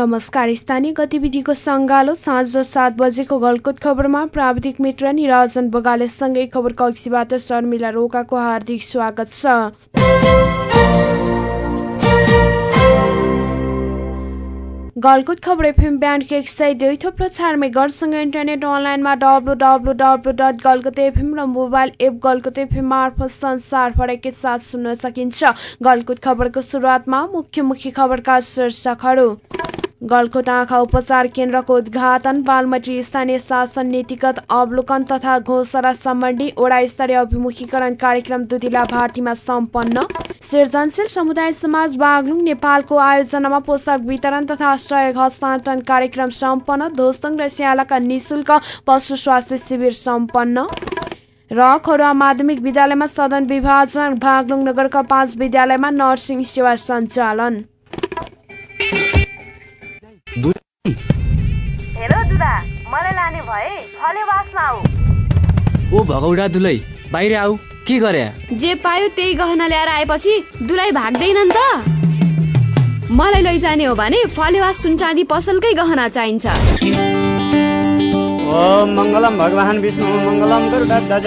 नमस्कार। स्थानीय गतिविधिको सङ्गालो साँझ सात बजेको गलकुट खबरमा प्राविधिक मित्र निराजन बगालेसँगै खबर कक्षीबाट शर्मिला रोकाको हार्दिक स्वागत छ। गलकुट खबर एफएम ब्यान्डको एक सय दुई थोप्रो चार मेगरसँग इन्टरनेट अनलाइनमा W W W dot Galkot F M mobile app Galkot F मार्फत संसारभरकै साथ सुन्न सकिन्छ। गलकुट खबरको सुरुवातमा मुख्य मुख्य खबरका शीर्षकहरू। गलकोट आँखा उपचार केन्द्रको उद्घाटन बालमटी स्थानीय शासन नीतिगत अवलोकन तथा घोषणा सम्बन्धी वडा स्तरीय अभिमुखीकरण कार्यक्रम दुधिला भाटीमा सम्पन्न। सृजनशील समुदाय समाज बागलुङ नेपालको आयोजनामा पोसाक वितरण तथा सहयोग हस्तान्तरण कार्यक्रम सम्पन्न। धोस्तङ र स्यालाका निशुल्क पशु स्वास्थ्य शिविर सम्पन्न। र खरुवा माध्यमिक विद्यालयमा सदन विभाजन बागलुङ नगरका पाँच विद्यालयमा नर्सिङ सेवा सञ्चालन। फलेवासमा आऊ। ओ भगौडा दुलै बाहिर आऊ के गरे? जे पायो त्यही गहना ल्याएर आएपछि दुलाई भाग्दैनन् त। मलाई लैजाने हो भने फलेवा सुनचाँदी पसलकै गहना चाहिन्छ। ओम मङ्गलम भगवान् विष्णु मङ्गलम गरुडध्वज।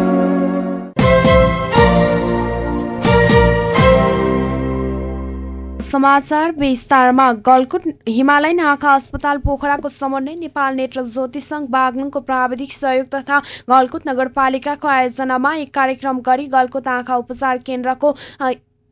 समाचार विस्तारमा। गलकुट हिमालयन आँखा अस्पताल पोखराको समन्वय नेपाल नेत्र ज्योति सङ्घ बागलुङको प्राविधिक सहयोग तथा गलकुट नगरपालिकाको आयोजनामा एक कार्यक्रम गरी गलकुट आँखा उपचार केन्द्रको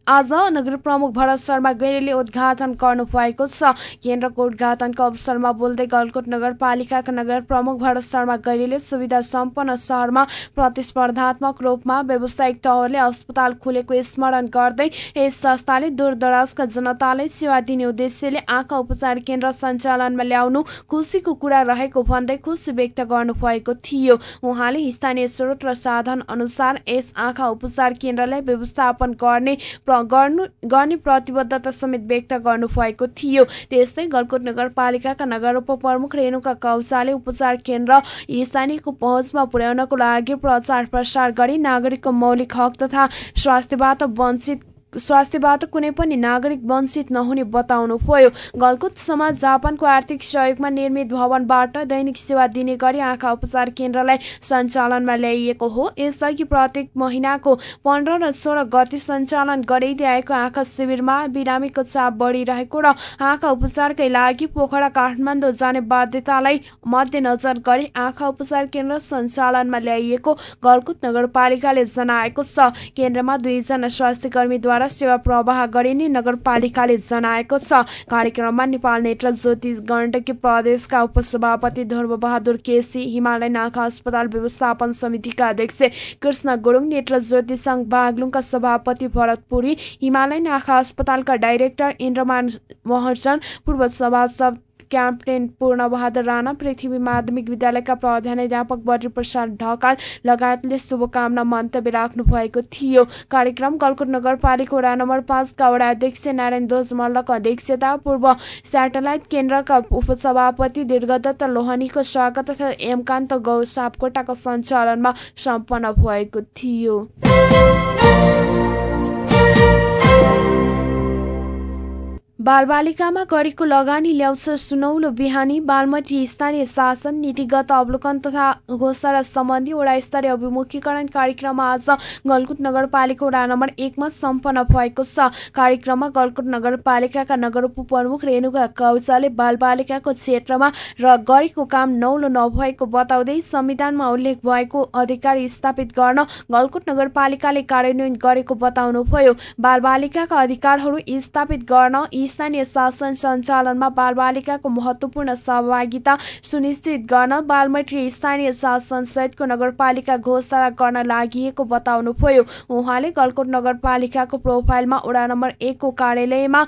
आज नगर प्रमुख भरत शर्मा गैरेले उद्घाटन गर्नुभएको छ। केन्द्रको उद्घाटनको अवसरमा बोल्दै गलकोट नगरपालिकाका नगर प्रमुख भरत शर्मा गैरेले सुविधा सम्पन्न सहरमा प्रतिस्पर्धात्मक रूपमा व्यावसायिक तहले अस्पताल खुलेको स्मरण गर्दै यस संस्थाले दूरदराजका जनतालाई सेवा दिने उद्देश्यले आँखा उपचार केन्द्र सञ्चालनमा ल्याउनु खुसीको कुरा रहेको भन्दै खुसी व्यक्त गर्नुभएको थियो। उहाँले स्थानीय स्रोत र साधन अनुसार यस आँखा उपचार केन्द्रलाई व्यवस्थापन गर्ने गर्नु गर्ने प्रतिबद्धता समेत व्यक्त गर्नुभएको थियो। त्यस्तै गलकोट नगरपालिकाका नगर उपप्रमुख रेणुका कौचाले उपचार केन्द्र स्थानीयको पहुँचमा पुर्याउनको लागि प्रचार प्रसार गरी नागरिकको मौलिक हक तथा स्वास्थ्यबाट वञ्चित स्वास्थ्यबाट कुनै पनि नागरिक वञ्चित नहुने बताउनु भयो। गलकुट समाज जापानको आर्थिक सहयोगमा निर्मित भवनबाट दैनिक सेवा दिने गरी आँखा उपचार केन्द्रलाई सञ्चालनमा ल्याइएको हो। यसअघि प्रत्येक महिनाको पन्ध्र र सोह्र गति सञ्चालन गरिँदै आएको आँखा शिविरमा बिरामीको चाप बढिरहेको र आँखा उपचारकै लागि पोखरा काठमाडौँ जाने बाध्यतालाई मध्यनजर गरी आँखा उपचार केन्द्र सञ्चालनमा ल्याइएको गलकुट नगरपालिकाले जनाएको छ। केन्द्रमा दुईजना स्वास्थ्य कर्मीद्वारा सेवा प्रवाह गरिने नगरपालिकाले जनाएको छ। कार्यक्रममा नेपाल नेत्र ज्योति गण्डकी प्रदेशका उपसभापति ध्रुव बहादुर केसी हिमालयन आँखा अस्पताल व्यवस्थापन समितिका अध्यक्ष कृष्ण गुरुङ नेत्र ज्योति सङ्घ बागलुङका सभापति भरत पुरी हिमालयन आँखा अस्पतालका डाइरेक्टर इन्द्रमान महर्जन पूर्व सभासद क्याप्टेन पूर्णबहादुर राणा पृथ्वी माध्यमिक विद्यालयका प्रधानाध्यापक बद्री प्रसाद ढकाल लगायतले शुभकामना मन्तव्य राख्नु भएको थियो। कार्यक्रम गलकुट नगरपालिका वडा नम्बर पाँचका वडा अध्यक्ष नारायण ध्वज मल्लको अध्यक्षता पूर्व सेटेलाइट केन्द्रका उपसभापति दीर्घदत्त लोहनीको स्वागत तथा एमकान्त गौ सापकोटाको सञ्चालनमा सम्पन्न भएको थियो। बालबालिकामा गरेको लगानी ल्याउँछ। सुनौलो बिहानी बालमती स्थानीय शासन नीतिगत अवलोकन तथा घोषणा सम्बन्धी वडा स्तरीय अभिमुखीकरण कार्यक्रम आज गलकुट नगरपालिका वडा नम्बर एकमा सम्पन्न भएको छ। कार्यक्रममा गलकुट नगरपालिकाका नगर उपप्रमुख रेणुका कौचाले बालबालिकाको क्षेत्रमा र गरेको काम नौलो नभएको बताउँदै संविधानमा उल्लेख भएको अधिकार स्थापित गर्न गलकुट नगरपालिकाले कार्यान्वयन गरेको बताउनुभयो। बालबालिकाका अधिकारहरू स्थापित गर्न स्थानीय शासन सञ्चालनमा बालबालिकाको महत्वपूर्ण सहभागिता सुनिश्चित गर्न बालमैत्री स्थानीय शासन सहितको नगरपालिका घोषणा गर्न लागि बताउनुभयो उहाँले गलकोट नगरपालिकाको प्रोफाइलमा वडा नम्बर एकको कार्यालयमा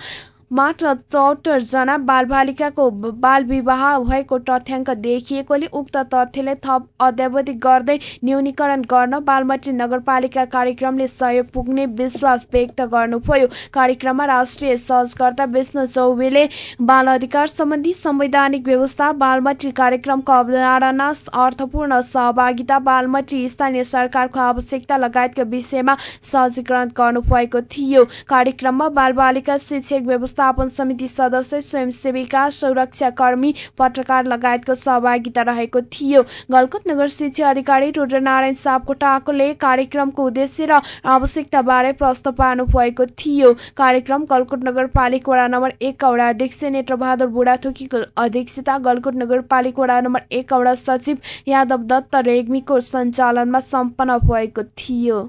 मात्र चौहत्तर जना बालबालिकाको बाल विवाह भएको तथ्याङ्क देखिएकोले उक्त तथ्यले थप अद्यावधि गर्दै न्यूनीकरण गर्न बालमती नगरपालिका कार्यक्रमले सहयोग पुग्ने विश्वास व्यक्त गर्नुभयो। कार्यक्रममा राष्ट्रिय सहजकर्ता विष्णु चौबेले बाल अधिकार सम्बन्धी संवैधानिक व्यवस्था बालमती कार्यक्रमको अवधारणा अर्थपूर्ण सहभागिता बालमती स्थानीय सरकारको आवश्यकता लगायतका विषयमा सहजीकरण गर्नुभएको थियो। कार्यक्रममा बालबालिका शिक्षक व्यवस्था व्यवस्थापन समिति सदस्य स्वयंसेविका सुरक्षाकर्मी पत्रकार लगायतको सहभागिता रहेको थियो। गलकुट नगर शिक्षा अधिकारी रुद्रनारायण सापकोटाकोले कार्यक्रमको उद्देश्य र आवश्यकता बारे प्रश्न पार्नु भएको थियो। कार्यक्रम गलकुट नगरपालिका वडा नम्बर एक वडा अध्यक्ष नेत्रबहादुर बुढाथोकीको अध्यक्षता गलकुट नगरपालिका वडा नम्बर एक वडा सचिव यादव दत्त रेग्मीको सञ्चालनमा सम्पन्न भएको थियो।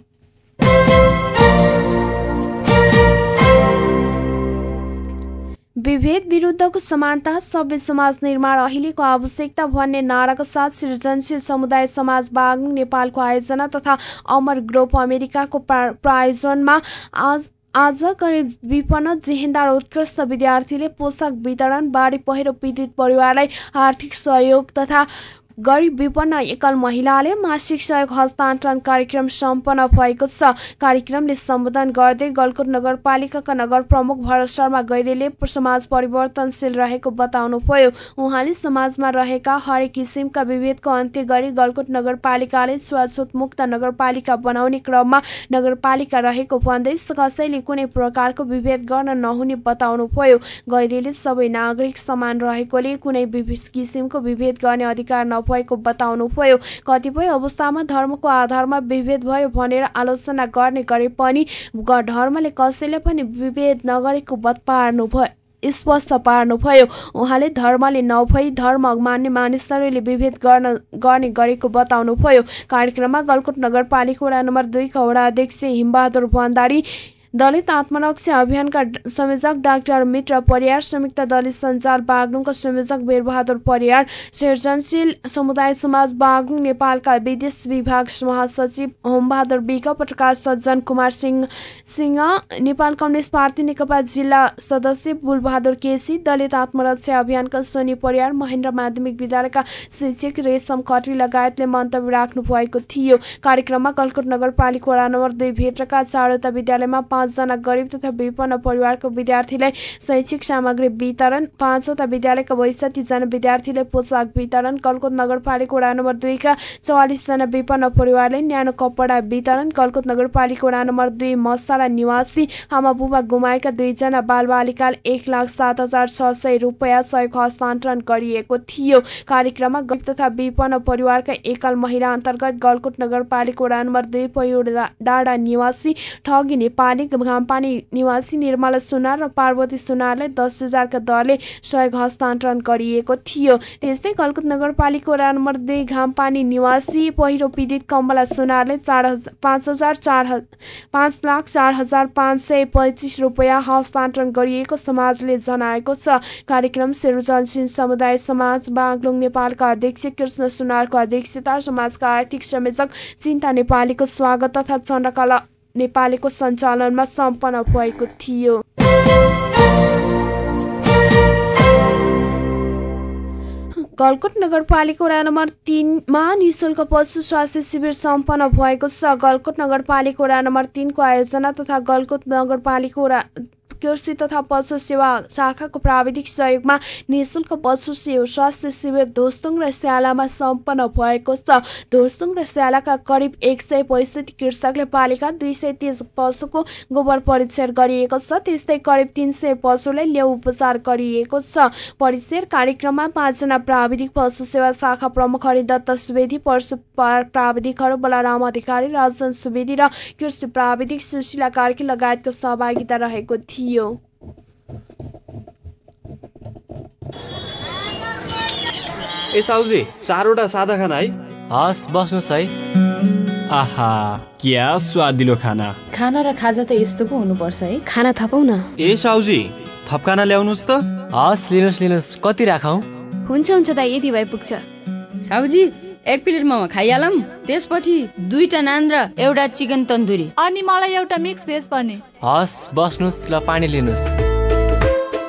विभेद विरुद्धको समानता सभ्य समाज निर्माण अहिलेको आवश्यकता भन्ने नाराका साथ सृजनशील समुदाय समाज बागलुङ नेपालको आयोजना तथा अमर ग्रुप अमेरिकाको प्रायोजनमा आज आज करिब विपन्न जेहेन्दार उत्कृष्ट विद्यार्थीले पोसाक वितरण बाढी पहिरो पीडित परिवारलाई आर्थिक सहयोग तथा गरिब विपन्न एकल महिलाले मासिक सहयोग हस्तान्तरण कार्यक्रम सम्पन्न भएको छ। कार्यक्रमले सम्बोधन गर्दै गलकुट नगरपालिकाका नगर प्रमुख भरत शर्मा गैरेले समाज परिवर्तनशील रहेको बताउनुभयो। उहाँले समाजमा रहेका हरेक किसिमका विभेदको अन्त्य गरी गलकुट नगरपालिकाले छुवाछुत मुक्त नगरपालिका बनाउने क्रममा नगरपालिका रहेको भन्दै कसैले कुनै प्रकारको विभेद गर्न नहुने बताउनुभयो। गैरेले सबै नागरिक समान रहेकोले कुनै किसिमको विभेद गर्ने अधिकार नभएको बताउनुभयो कतिपय अवस्थामा धर्मको आधारमा विभेद भयो भनेर आलोचना गर्ने गरे पनि धर्मले कसैले पनि विभेद नगरेको पार्नु भयो स्पष्ट पार्नुभयो उहाँले धर्मले नभई धर्म मान्ने मानिसहरूले विभेद गर्न गर्ने गरेको बताउनुभयो कार्यक्रममा गलकोट नगरपालिका वडा नम्बर दुईका वडा अध्यक्ष हिमबहादुर भण्डारी दलित आत्मरक्षा अभियानका संयोजक डाक्टर मित्र परियार संयुक्त दलित सञ्जाल बागलुङका संयोजक वीरबहादुर परियार सृजनशील समुदाय समाज बागलुङ नेपालका विदेश विभाग महासचिव होमबहादुर विक पत्रकार सज्जन कुमार सिंह सिंह नेपाल कम्युनिस्ट पार्टी नेकपा जिल्ला सदस्य बुलबहादुर केसी दलित आत्मरक्षा अभियानका सोनी परियार महेन्द्र माध्यमिक विद्यालयका शिक्षक रेशम खत्री लगायतले मन्तव्य राख्नु भएको थियो। कार्यक्रममा कलकोट नगरपालिका वडा नम्बर दुई भेटका चारवटा विद्यालयमा पाँचजना गरिब तथा विपन्न परिवारको विद्यार्थीलाई शैक्षिक सामग्री वितरण पाँचवटा विद्यालयका बैसठीजना विद्यार्थीलाई पोसाक वितरण कलकोत नगरपालिका वडा नम्बर दुईका चौवालिसजना विपन्न परिवारलाई न्यानो कपडा वितरण कलकोत नगरपालिका वडा नम्बर दुई मसाला निवासी आमा बुबा गुमाएका दुईजना बालबालिकाले एक लाख सात हजार छ सय रुपियाँ सहयोग हस्तान्तरण गरिएको थियो। कार्यक्रममा गरिब तथा विपन्न परिवारका एकल महिला अन्तर्गत गलकोट नगरपालिका वडा नम्बर दुई पहिरो डाँडा निवासी ठगी नेपाली घामपानी निवासी निर्मला सुनार र पार्वती सुनारलाई दस हजारका दरले सहयोग हस्तान्तरण गरिएको थियो। त्यस्तै कलकुत नगरपालिका वडा नम्बर दुई घामपानी निवासी पहिरो पीडित कमला सुनारले चार हजार पाँच हजार पाँच लाख चार हजार पाँच सय पैँतिस रुपियाँ हस्तान्तरण गरिएको समाजले जनाएको छ। कार्यक्रम सिरुजनसिंह समुदाय समाज बागलुङ नेपालका अध्यक्ष कृष्ण सुनारको अध्यक्षता समाजका आर्थिक संयोजक चिन्ता नेपालीको स्वागत तथा चन्द्रकला नेपालीको सञ्चालनमा सम्पन्न भएको थियो। गलकुट नगरपालिका वडा नम्बर तिनमा निशुल्क पशु स्वास्थ्य शिविर सम्पन्न भएको छ। गलकुट नगरपालिका वडा नम्बर तिनको आयोजना तथा गलकुट नगरपालिका कृषि तथा पशु सेवा शाखाको प्राविधिक सहयोगमा निशुल्क पशु सेवा स्वास्थ्य शिविर धोस्तुङ र स्यालामा सम्पन्न भएको छ। धोस्तुङ र स्यालाका करिब एक सय पैँसठी कृषकले पालेका दुई सय तिस पशुको गोबर परीक्षण गरिएको छ। त्यस्तै करिब तिन सय पशुलाई लेउ उपचार गरिएको छ। परिचय कार्यक्रममा पाँचजना प्राविधिक पशु सेवा शाखा प्रमुख हरिदत्त सुवेदी पशु प्राविधिकहरू बलराम अधिकारी राजन सुवेदी र कृषि प्राविधिक सुशीला कार्की लगायतको सहभागिता रहेको थियो। ए साउजी चारवटा सादा खाना है? हस् बस्नुहोस् है। आहा क्या स्वादिलो खाना। खाना र खाजा त यस्तो पो हुनुपर्छ है। खाना थपौ न ए साउजी थप खाना ल्याउनुहोस् त। हस् लिनुहोस् लिनुहोस् कति राखौँ? हुन्छ हुन्छ दाइ यति भए पुग्छ। साउजी एक प्लेट मोमो खाइहालौँ त्यसपछि दुईटा नान र एउटा चिकन तन्दुरी। अनि मलाई एउटा मिक्स भेज पनि हस् बस्नुहोस् ल पानी लिनुहोस्।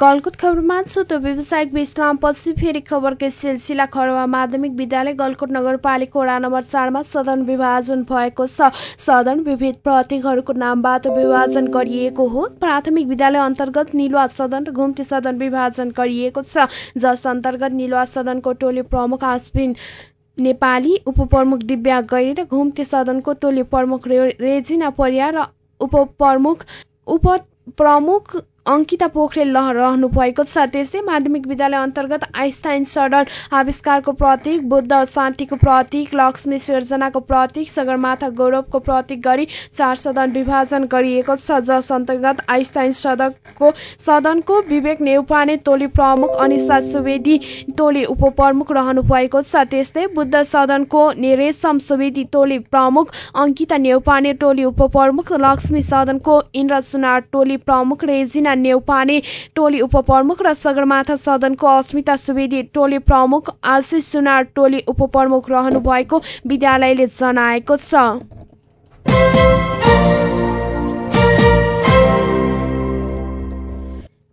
गलकुट खबरमा त व्यावसायिक विश्रामपछि फेरि खबरकै सिलसिला खरवा माध्यमिक विद्यालय गलकुट नगरपालिका वडा नम्बर चारमा सदन विभाजन भएको छ। सदन विविध प्रतीकहरूको नामबाट विभाजन गरिएको हो। प्राथमिक विद्यालय अन्तर्गत निलुवा सदन र घुम्ती सदन विभाजन गरिएको छ। जस अन्तर्गत निलुवा सदनको टोली प्रमुख आसबिन नेपाली उपप्रमुख दिव्या गैरी र घुम्ती सदनको टोली प्रमुख रेजिना परिया र उपप्रमुख उप प्रमुख अङ्किता पोखरेल रहनु भएको छ। त्यस्तै माध्यमिक विद्यालय अन्तर्गत आइन्स्टाइन सडन आविष्कारको प्रतीक बुद्ध शान्तिको प्रतीक लक्ष्मी सिर्जनाको प्रतीक सगरमाथा गौरवको प्रतीक गरी चार सदन विभाजन गरिएको छ। जस अन्तर्गत आइन्स्टाइन सदनको सदनको विवेक नेउपाने टोली प्रमुख अनिसा सुवेदी टोली उपप्रमुख रहनु भएको छ। त्यस्तै बुद्ध सदनको रेशम सुवेदी टोली प्रमुख अङ्किता नेउपाने टोली उपप्रमुख लक्ष्मी सदनको इन्द्र सुनार टोली प्रमुख रेजिना नेउपाने टोली उपप्रमुख र सगरमाथा सदनको अस्मिता सुवेदी टोली प्रमुख आशिष सुनार टोली उपप्रमुख रहनु भएको विद्यालयले जनाएको छ।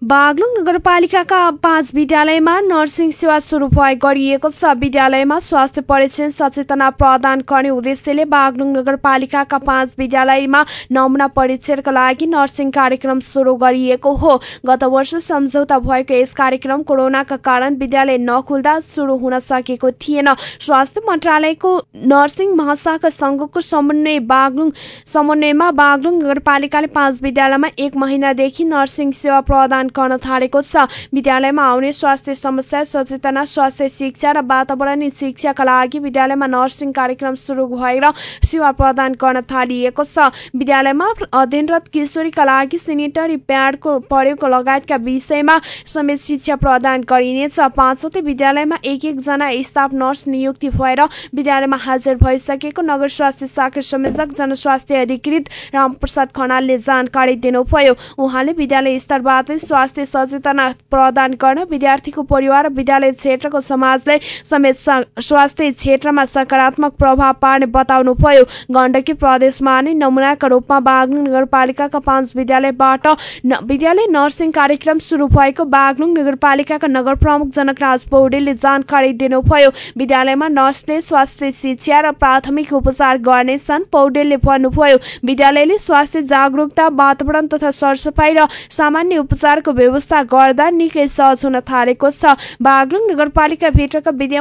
बागलुङ नगरपालिकाका पाँच विद्यालयमा नर्सिङ सेवा सुरु भए गरिएको छ। विद्यालयमा स्वास्थ्य परीक्षण सचेतना प्रदान गर्ने उद्देश्यले बागलुङ नगरपालिकाका पाँच विद्यालयमा नमुना परीक्षणका लागि नर्सिङ कार्यक्रम सुरु गरिएको हो। गत वर्ष सम्झौता भएको यस कार्यक्रम कोरोनाका कारण विद्यालय नखुल्दा सुरु हुन सकेको थिएन। स्वास्थ्य मन्त्रालयको नर्सिङ महाशाखा संघको समन्वय बागलुङ समन्वयमा बागलुङ नगरपालिकाले पाँच विद्यालयमा एक महिनादेखि नर्सिङ सेवा प्रदान गर्न थालेको छ। विद्यालयमा आउने स्वास्थ्य समस्या सचेतना स्वास्थ्य शिक्षा र वातावरणीय शिक्षाका लागि विद्यालयमा नर्सिङ कार्यक्रम सुरु भएर सेवा प्रदान गर्न थालिएको छ। विद्यालयमा अध्ययनरत किशोरीका लागि सेनिटरी प्याडको प्रयोग लगायतका विषयमा समेत शिक्षा प्रदान गरिनेछ। पाँचौटे विद्यालयमा एक एकजना स्टाफ नर्स नियुक्ति भएर विद्यालयमा हाजिर भइसकेको नगर स्वास्थ्य शाखा संयोजक जनस्वास्थ्य अधिकृत रामप्रसाद खनालले जानकारी दिनुभयो। उहाँले विद्यालय स्तरबाटै स्वास्थ्य सचेतना प्रदान गर्न विद्यार्थीको परिवार विद्यालय क्षेत्रको समाजले समेत स्वास्थ्य क्षेत्रमा सकारात्मक प्रभाव पार्ने बताउनुभयो। गण्डकी प्रदेशमा नै नमुनाका रूपमा बागलुङ नगरपालिकाका पाँच विद्यालयबाट विद्यालय नर्सिङ कार्यक्रम सुरु भएको बागलुङ नगरपालिकाका नगर प्रमुख जनकराज पौडेलले जानकारी दिनुभयो। विद्यालयमा नर्सले स्वास्थ्य शिक्षा र प्राथमिक उपचार गर्नेछन् पौडेलले भन्नुभयो विद्यालयले स्वास्थ्य जागरूकता वातावरण तथा सरसफाई र सामान्य उपचारको व्यवस्था गर्दा निकै सहज हुन थालेको छ। बागलुङ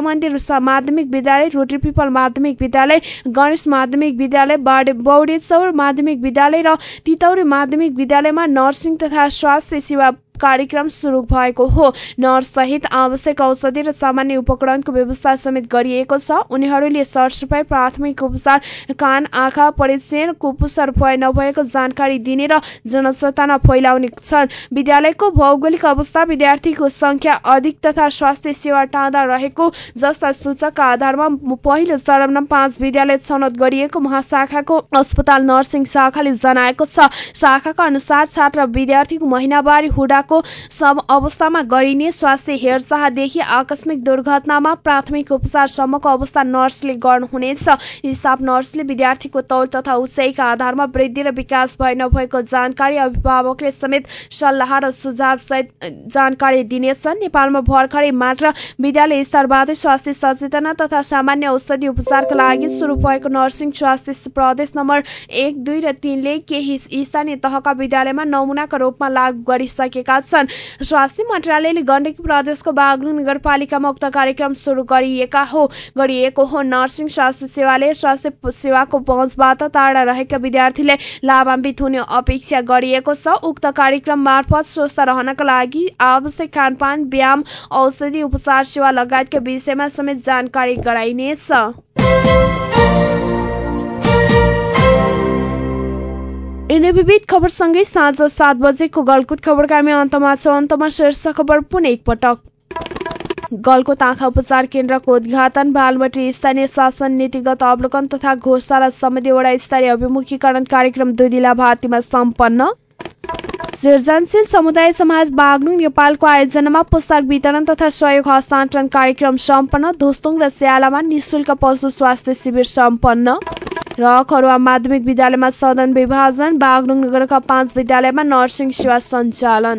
मन्दिर माध्यमिक विद्यालय रोटरी पिपल माध्यमिक विद्यालय गणेश माध्यमिक विद्यालय बौडे चौर माध्यमिक विद्यालय र तितौरी माध्यमिक विद्यालयमा नर्सिङ तथा स्वास्थ्य सेवा कार्यक्रम सुरु भएको हो। नर्स सहित आवश्यक औषधि र सामान्य उपकरणको व्यवस्था समेत गरिएको छ। उनीहरूले सरसफाई प्राथमिक उपचार कान आँखा परीक्षण कुपोषण भए नभएको जानकारी दिने र जनचेतना फैलाउने छन्। विद्यालयको भौगोलिक अवस्था विद्यार्थीको संख्या अधिक तथा स्वास्थ्य सेवा टाढा रहेको जस्ता सूचकका आधारमा पहिलो चरणमा पाँच विद्यालय छनौट गरिएको महाशाखाको अस्पताल नर्सिङ शाखाले जनाएको छ। शाखाका अनुसार छात्र विद्यार्थीको महिनावारी हुडाको सब अवस्थामा गरिने स्वास्थ्य हेरचाहदेखि आकस्मिक दुर्घटनामा प्राथमिक उपचारसम्मको अवस्था नर्सले गर्नुहुनेछ। स्टाफ नर्सले विद्यार्थीको तौल तथा उचाइका आधारमा वृद्धि र विकास भए नभएको जानकारी अभिभावकले समेत सल्लाह र सुझाव सहित जानकारी दिनेछन्। नेपालमा भर्खरै मात्र विद्यालय स्तरबाटै स्वास्थ्य सचेतना तथा सामान्य औषधि उपचारका लागि सुरु भएको नर्सिङ स्वास्थ्य प्रदेश नम्बर एक दुई र तीनले केही स्थानीय तहका विद्यालयमा नमुनाका रूपमा लागू गरिसकेका छन्। स्वास्थ्य मन्त्रालयले गण्डकी प्रदेशको बागलुङ नगरपालिकामा उक्त कार्यक्रम सुरु गरिएका हो। गरिएको हो नर्सिङ स्वास्थ्य सेवाले स्वास्थ्य सेवाको पहुँचबाट टाढा रहेका विद्यार्थीले लाभान्वित हुने अपेक्षा गरिएको छ। उक्त कार्यक्रम मार्फत स्वस्थ रहनका लागि आवश्यक खानपान व्यायाम औषधि उपचार सेवा लगायतका विषयमा समेत जानकारी गराइनेछ। विविध खबरसँगै साँझ सात बजेको गलकुट खबरका हामी अन्तमा छौँ। अन्तमा शीर्ष खबर पुनः एकपटक गलकोट आँखा उपचार केन्द्रको उद्घाटन बालमटी स्थानीय शासन नीतिगत अवलोकन तथा घोषणा समितिवटा स्तरीय अभिमुखीकरण कार्यक्रम दुई दिला भारतीमा सम्पन्न। सृजनशील समुदाय समाज बागलुङ नेपालको आयोजनामा पोसाक वितरण तथा सहयोग हस्तान्तरण कार्यक्रम सम्पन्न। धोस्तुङ र स्यालामा निशुल्क पशु स्वास्थ्य शिविर सम्पन्न। र खरुवा माध्यमिक विद्यालयमा सदन विभाजन बागलुङ नगरका पाँच विद्यालयमा नर्सिङ सेवा सञ्चालन।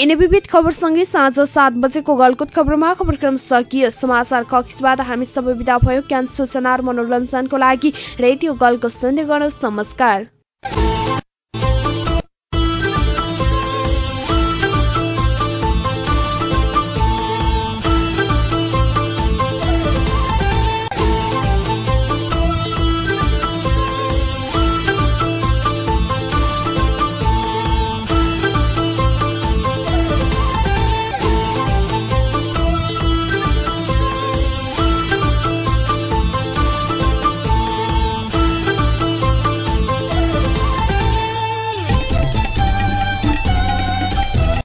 यिनै विविध खबरसँगै साँझ सात बजेको गलकुट खबरमा खबरक्रम सकियो। समाचार कक्षबाट हामी सबै विदा भयो। ज्ञान सूचना र मनोरञ्जनको लागि रेडियो गलको सुन्ने गर्नुहोस्। नमस्कार।